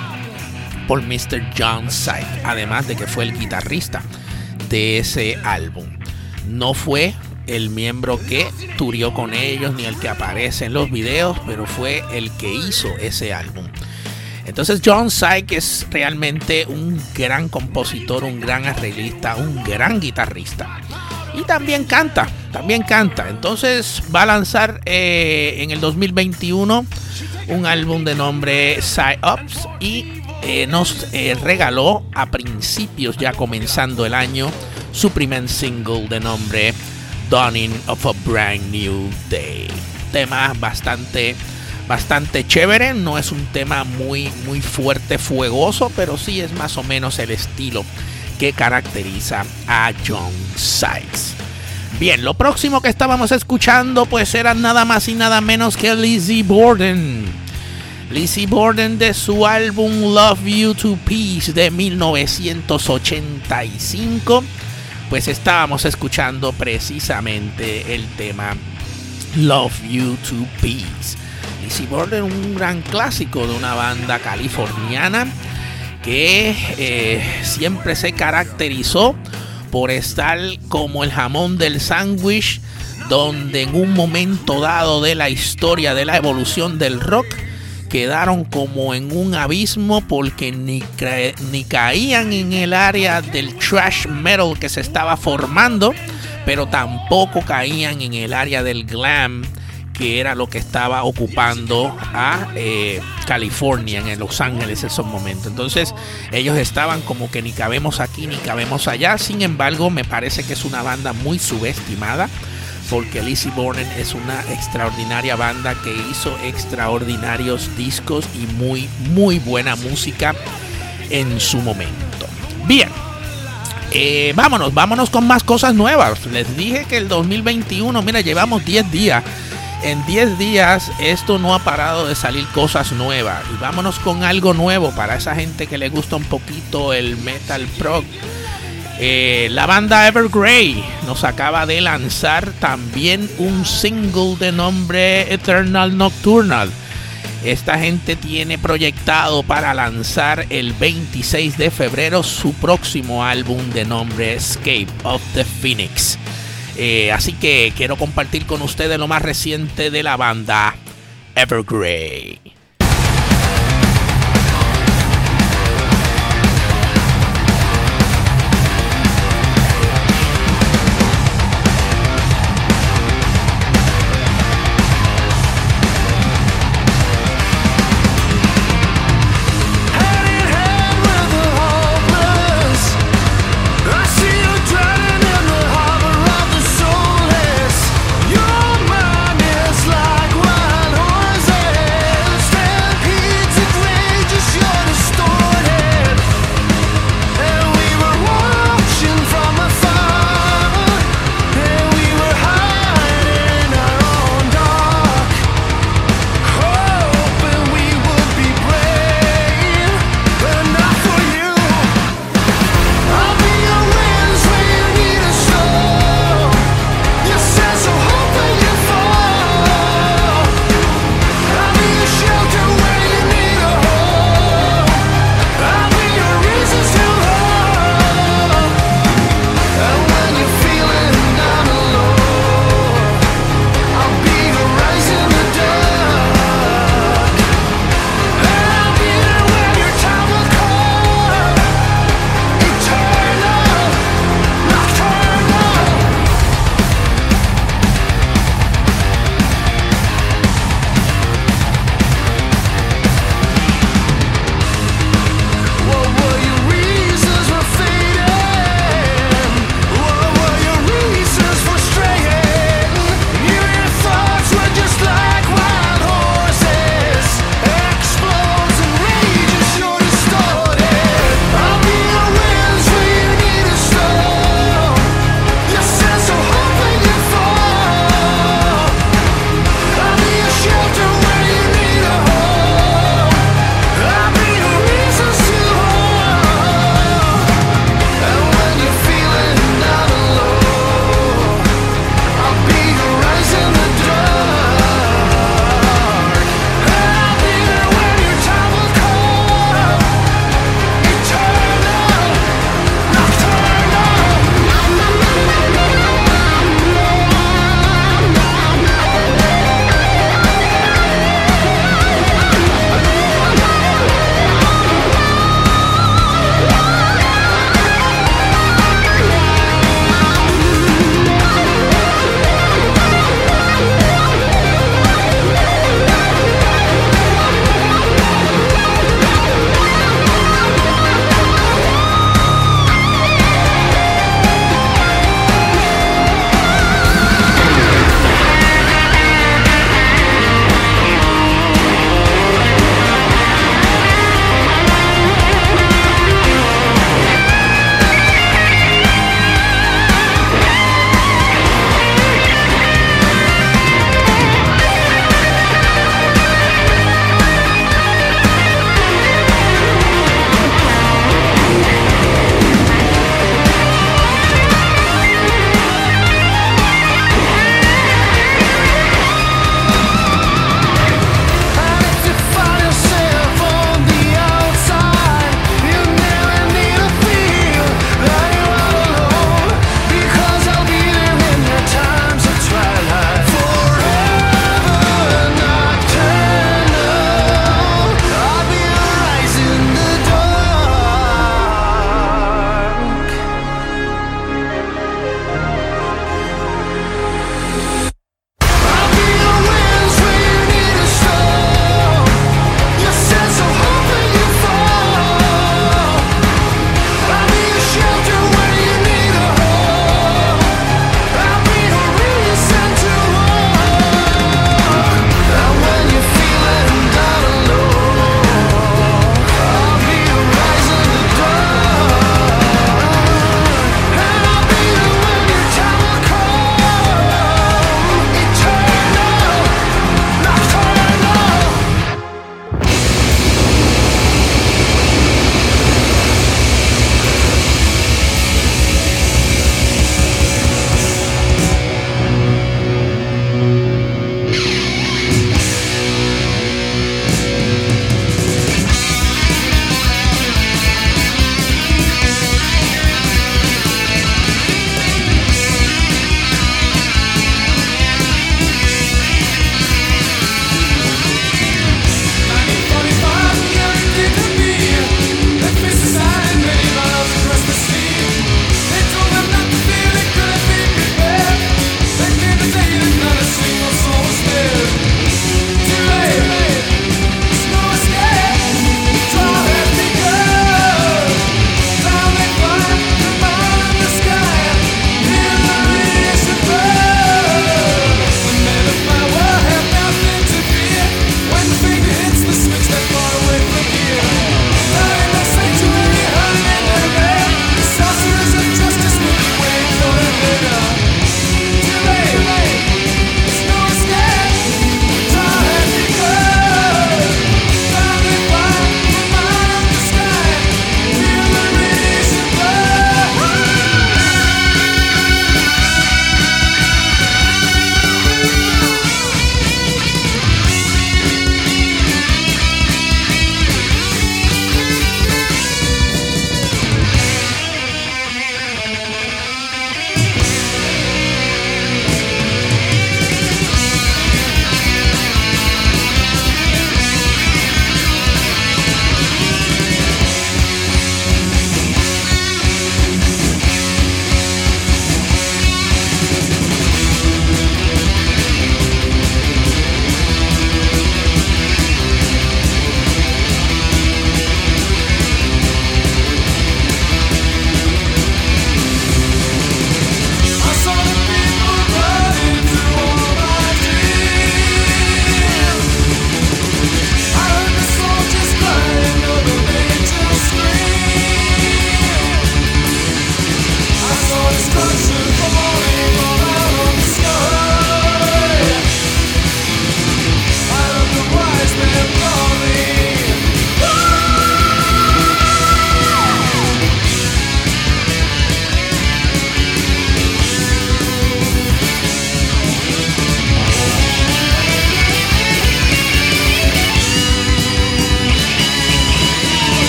por Mr. John Syke, además de que fue el guitarrista de ese álbum. No fue el miembro que turió con ellos ni el que aparece en los videos, pero fue el que hizo ese álbum. Entonces John Syke es realmente un gran compositor, un gran arreglista, un gran guitarrista. Y también canta, también canta. Entonces va a lanzar eh, en el 2021 un álbum de nombre Side Ups y eh, nos eh, regaló a principios, ya comenzando el año, su primer single de nombre Dawning of a Brand New Day. Tema bastante, bastante chévere. No es un tema muy, muy fuerte, fuegoso, pero sí es más o menos el estilo que caracteriza a John Sykes. Bien, lo próximo que estábamos escuchando pues era nada más y nada menos que Lizzie Borden. Lizzie Borden de su álbum Love You to Peace de 1985 pues estábamos escuchando precisamente el tema Love You to Peace. Lizzie Borden, un gran clásico de una banda californiana que eh, siempre se caracterizó por estar como el jamón del sándwich, donde en un momento dado de la historia de la evolución del rock, quedaron como en un abismo porque ni, ni caían en el área del trash metal que se estaba formando, pero tampoco caían en el área del glam que era lo que estaba ocupando a eh, California, en Los Ángeles en esos momentos. Entonces ellos estaban como que ni cabemos aquí ni cabemos allá. Sin embargo, me parece que es una banda muy subestimada porque Lizzie Borden es una extraordinaria banda que hizo extraordinarios discos y muy, muy buena música en su momento. Bien, eh, vámonos, vámonos con más cosas nuevas. Les dije que el 2021, mira, llevamos 10 días. En 10 días esto no ha parado de salir cosas nuevas. Y vámonos con algo nuevo para esa gente que le gusta un poquito el metal prog eh, la banda Evergrey nos acaba de lanzar también un single de nombre Eternal Nocturnal. Esta gente tiene proyectado para lanzar el 26 de febrero su próximo álbum de nombre Escape of the Phoenix. Eh, así que quiero compartir con ustedes lo más reciente de la banda Evergrey.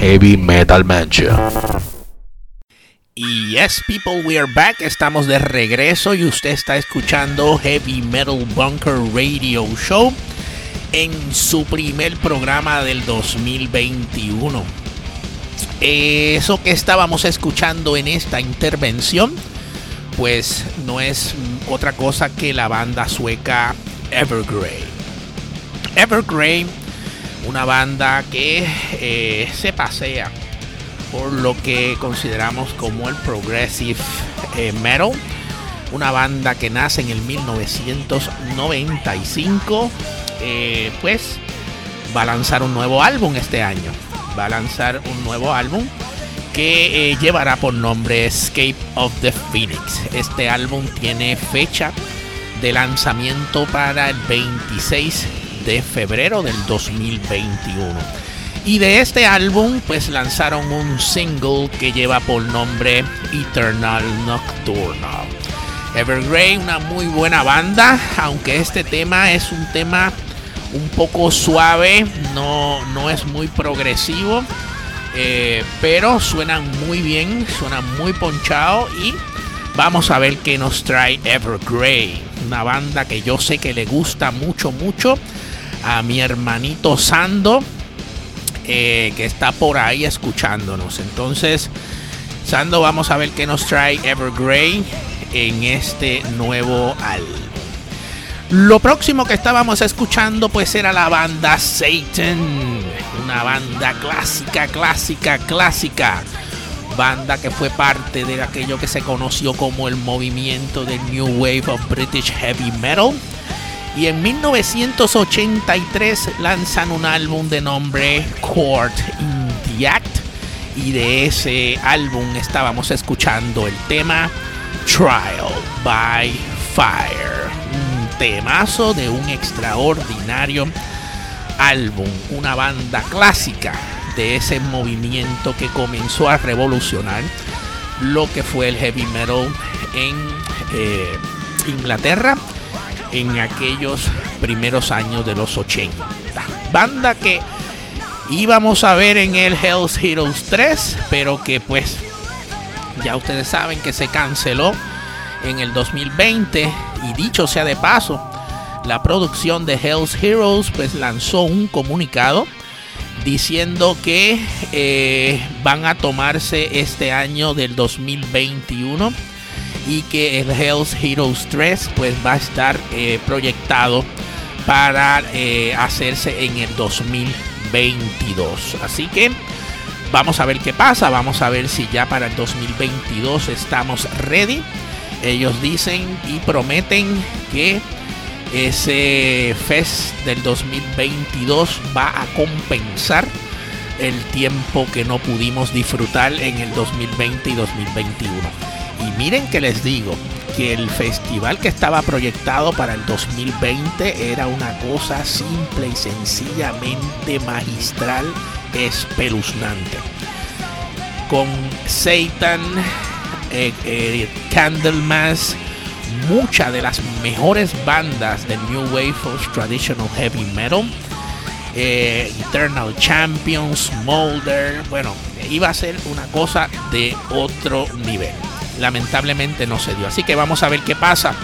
Heavy Metal Mancha. Y yes, people, we are back. Estamos de regreso y usted está escuchando Heavy Metal Bunker Radio Show en su primer programa del 2021. Eso que estábamos escuchando en esta intervención, pues no es otra cosa que la banda sueca Evergrey. Evergrey, una banda que eh, se pasea por lo que consideramos como el progressive eh, metal. Una banda que nace en el 1995. Eh, pues va a lanzar un nuevo álbum este año. Va a lanzar un nuevo álbum que llevará por nombre Escape of the Phoenix. Este álbum tiene fecha de lanzamiento para el 26 de febrero del 2021. Y de este álbum pues lanzaron un single que lleva por nombre Eternal Nocturnal. Evergrey, una muy buena banda, aunque este tema es un tema un poco suave, no, no es muy progresivo, eh, pero suenan muy bien, suenan muy ponchado y vamos a ver qué nos trae Evergrey una banda que yo sé que le gusta mucho, mucho a mi hermanito Sando, eh, que está por ahí escuchándonos. Entonces, Sando, vamos a ver qué nos trae Evergrey en este nuevo álbum. Lo próximo que estábamos escuchando pues era la banda Satan, una banda clásica, clásica, clásica banda que fue parte de aquello que se conoció como el movimiento del New Wave of British Heavy Metal. Y en 1983 lanzan un álbum de nombre Court in the Act. Y de ese álbum estábamos escuchando el tema Trial by Fire. Un temazo de un extraordinario álbum. Una banda clásica de ese movimiento que comenzó a revolucionar lo que fue el heavy metal en eh, Inglaterra en aquellos primeros años de los 80. Banda que íbamos a ver en el Hell's Heroes 3, pero que pues ya ustedes saben que se canceló en el 2020 y dicho sea de paso, la producción de Hell's Heroes pues lanzó un comunicado diciendo que eh, van a tomarse este año del 2021 y que el Hell's Heroes 3 pues va a estar eh, proyectado para eh, hacerse en el 2022 así que vamos a ver qué pasa vamos a ver si ya para el 2022 estamos ready ellos dicen y prometen que ese Fest del 2022 va a compensar el tiempo que no pudimos disfrutar en el 2020 y 2021. Y miren que les digo que el festival que estaba proyectado para el 2020 era una cosa simple y sencillamente magistral, espeluznante. Con Satan, eh, eh, Candlemas, muchas de las mejores bandas del New Wave of Traditional Heavy Metal. Eh, Eternal Champions, Molder, bueno, iba a ser una cosa de otro nivel. Lamentablemente no se dio. Así que vamos a ver qué pasa.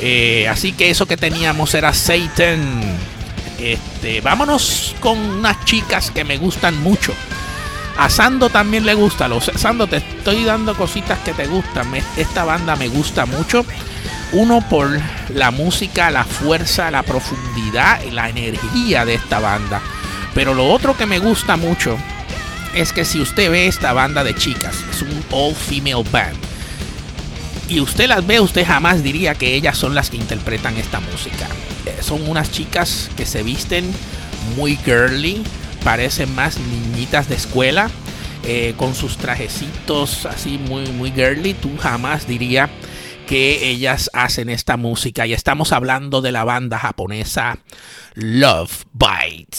Eh, así que eso que teníamos era Satan. Este, vámonos con unas chicas que me gustan mucho. A Sando también le gusta. Los, Sando, te estoy dando cositas que te gustan. esta banda me gusta mucho. Uno por la música, la fuerza, la profundidad y la energía de esta banda. Pero lo otro que me gusta mucho es que si usted ve esta banda de chicas, es un all female band. Y usted las ve, usted jamás diría que ellas son las que interpretan esta música. Eh, son unas chicas que se visten muy girly, parecen más niñitas de escuela eh, con sus trajecitos así muy, muy girly. Tú jamás diría que ellas hacen esta música. Y estamos hablando de la banda japonesa Love Bites.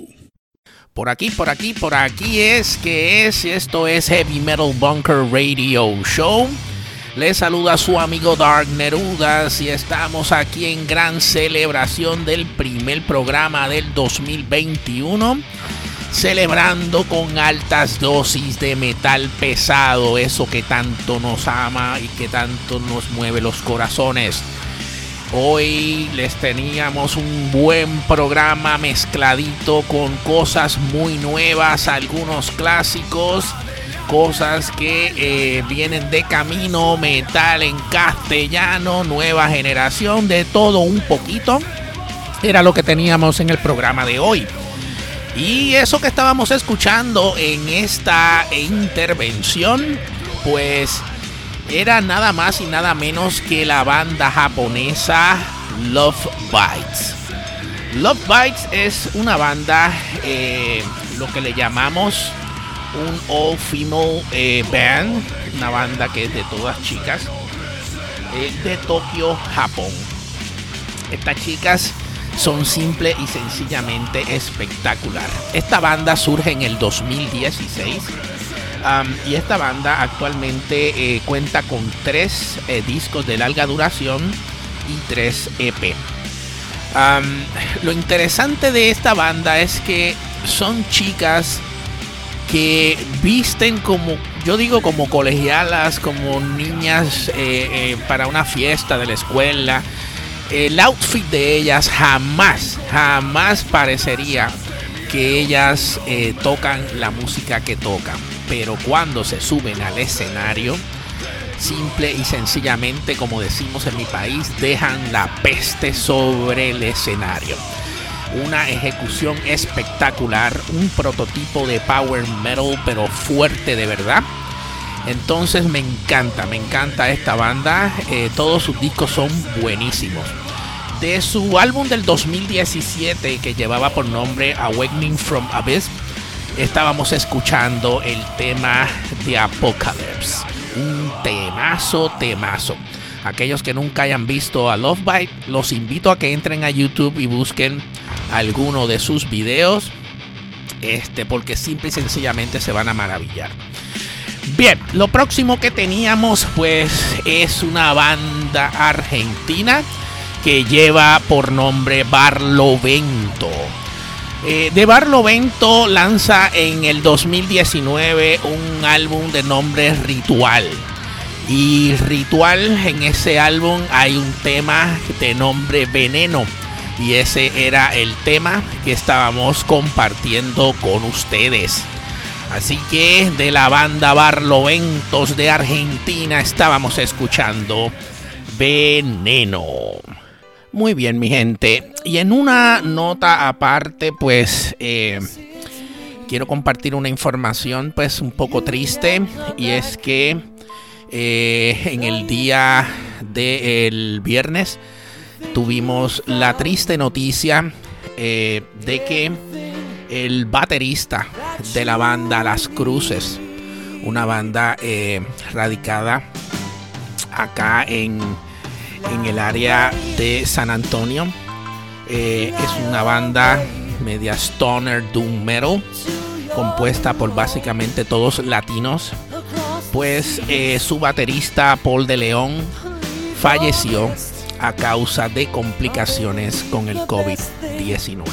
Por aquí, por aquí, por aquí es que es, esto es Heavy Metal Bunker Radio Show. Les saluda su amigo Dark Nerudas y estamos aquí en gran celebración del primer programa del 2021. Celebrando con altas dosis de metal pesado, eso que tanto nos ama y que tanto nos mueve los corazones. Hoy les teníamos un buen programa mezcladito con cosas muy nuevas, algunos clásicos, cosas que eh, vienen de camino, metal en castellano, nueva generación, de todo un poquito. Era lo que teníamos en el programa de hoy. Y eso que estábamos escuchando en esta intervención, pues era nada más y nada menos que la banda japonesa Love Bites. Love Bites es una banda, eh, lo que le llamamos un all female eh, band, una banda que es de todas chicas, eh, de Tokio, Japón. Estas chicas son simple y sencillamente espectacular. Esta banda surge en el 2016 y esta banda actualmente eh, cuenta con tres eh, discos de larga duración y tres EP. lo interesante de esta banda es que son chicas que visten como, yo digo como colegialas, como niñas eh, para una fiesta de la escuela. El outfit de ellas jamás, jamás parecería que ellas tocan la música que tocan pero cuando se suben al escenario, simple y sencillamente, como decimos en mi país, dejan la peste sobre el escenario. Una ejecución espectacular, un prototipo de power metal, pero fuerte de verdad. Entonces me encanta, me encanta esta banda. Eh, todos sus discos son buenísimos. De su álbum del 2017 que llevaba por nombre Awakening from Abyss, estábamos escuchando el tema de Apocalypse. Un temazo, temazo. Aquellos que nunca hayan visto a Love Bite, los invito a que entren a YouTube y busquen alguno de sus videos. Este, porque simple y sencillamente se van a maravillar. Bien, lo próximo que teníamos pues es una banda argentina que lleva por nombre Barlovento. Eh, de Barlovento lanza en el 2019 un álbum de nombre Ritual. Y Ritual, en ese álbum hay un tema de nombre Veneno. Y ese era el tema que estábamos compartiendo con ustedes. Así que de la banda Barloventos de Argentina estábamos escuchando Veneno. Muy bien, mi gente. Y en una nota aparte, pues eh, quiero compartir una información, pues un poco triste. Y es que eh, en el día del viernes tuvimos la triste noticia eh, de que el baterista de la banda Las Cruces, una banda radicada acá en en el área de San Antonio. Eh, es una banda media stoner doom metal compuesta por básicamente todos latinos. Pues eh, su baterista Paul de León falleció a causa de complicaciones con el COVID-19.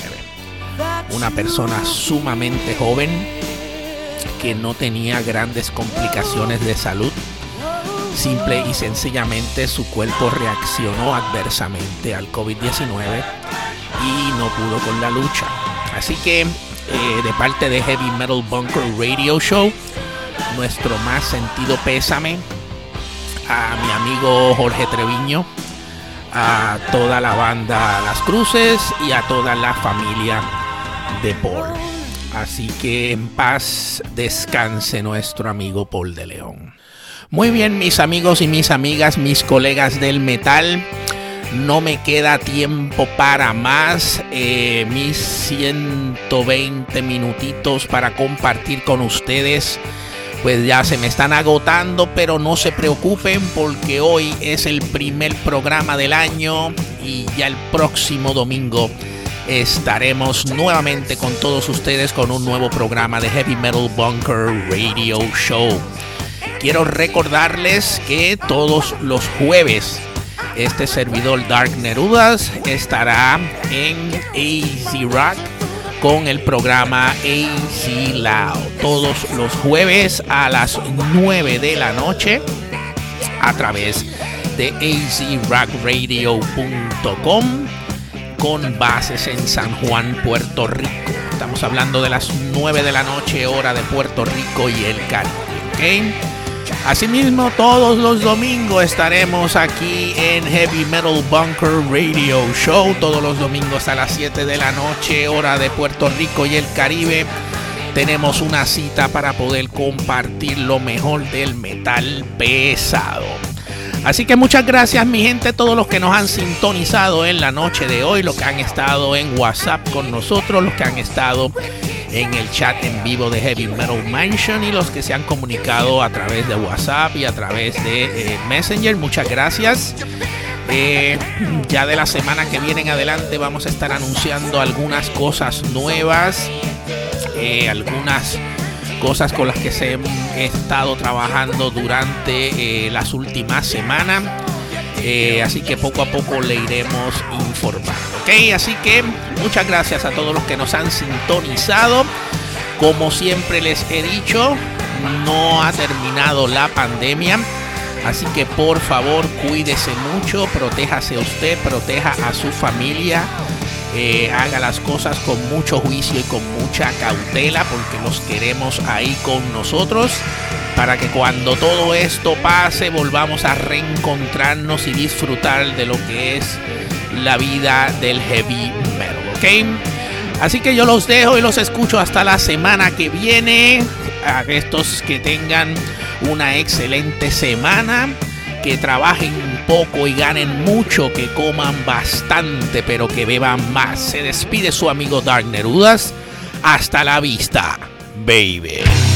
Una persona sumamente joven que no tenía grandes complicaciones de salud Simple y sencillamente su cuerpo reaccionó adversamente al COVID-19 y no pudo con la lucha. Así que eh, de parte de Heavy Metal Bunker Radio Show, nuestro más sentido pésame a mi amigo Jorge Treviño, a toda la banda Las Cruces y a toda la familia de Paul. Así que en paz descanse nuestro amigo Paul de León. Muy bien, mis amigos y mis amigas, mis colegas del metal. No me queda tiempo para más. Eh, mis 120 minutitos para compartir con ustedes. Pues ya se me están agotando, pero no se preocupen porque hoy es el primer programa del año y ya el próximo domingo estaremos nuevamente con todos ustedes con un nuevo programa de Heavy Metal Bunker Radio Show. Quiero recordarles que todos los jueves este servidor Dark Nerudas estará en AZ Rock con el programa AZ Loud todos los jueves a las 9 de la noche a través de azrockradio.com con bases en San Juan, Puerto Rico. Estamos hablando de las 9 de la noche, hora de Puerto Rico y el Caribe. Asimismo, todos los domingos estaremos aquí en Heavy Metal Bunker Radio Show. Todos los domingos a las 7 de la noche, hora de Puerto Rico y el Caribe. Tenemos una cita para poder compartir lo mejor del metal pesado. Así que muchas gracias mi gente, todos los que nos han sintonizado en la noche de hoy, los que han estado en WhatsApp con nosotros, los que han estado en el chat en vivo de Heavy Metal Mansion y los que se han comunicado a través de WhatsApp y a través de eh, Messenger. Muchas gracias. Eh, ya de la semana que viene en adelante vamos a estar anunciando algunas cosas nuevas, eh, algunas cosas con las que se he estado trabajando durante las últimas semanas. Eh, así que poco a poco le iremos informando. Así que muchas gracias a todos los que nos han sintonizado. Como siempre les he dicho, no ha terminado la pandemia. Así que por favor cuídese mucho, protéjase usted, proteja a su familia eh, haga las cosas con mucho juicio y con mucha cautela porque los queremos ahí con nosotros para que cuando todo esto pase volvamos a reencontrarnos y disfrutar de lo que es la vida del heavy metal, ¿ok? Así que yo los dejo y los escucho hasta la semana que viene. A estos que tengan una excelente semana que trabajen poco y ganen mucho, que coman bastante, pero que beban más. Se despide su amigo Dark Nerudas. Hasta la vista, baby.